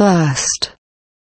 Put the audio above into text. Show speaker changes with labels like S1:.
S1: First.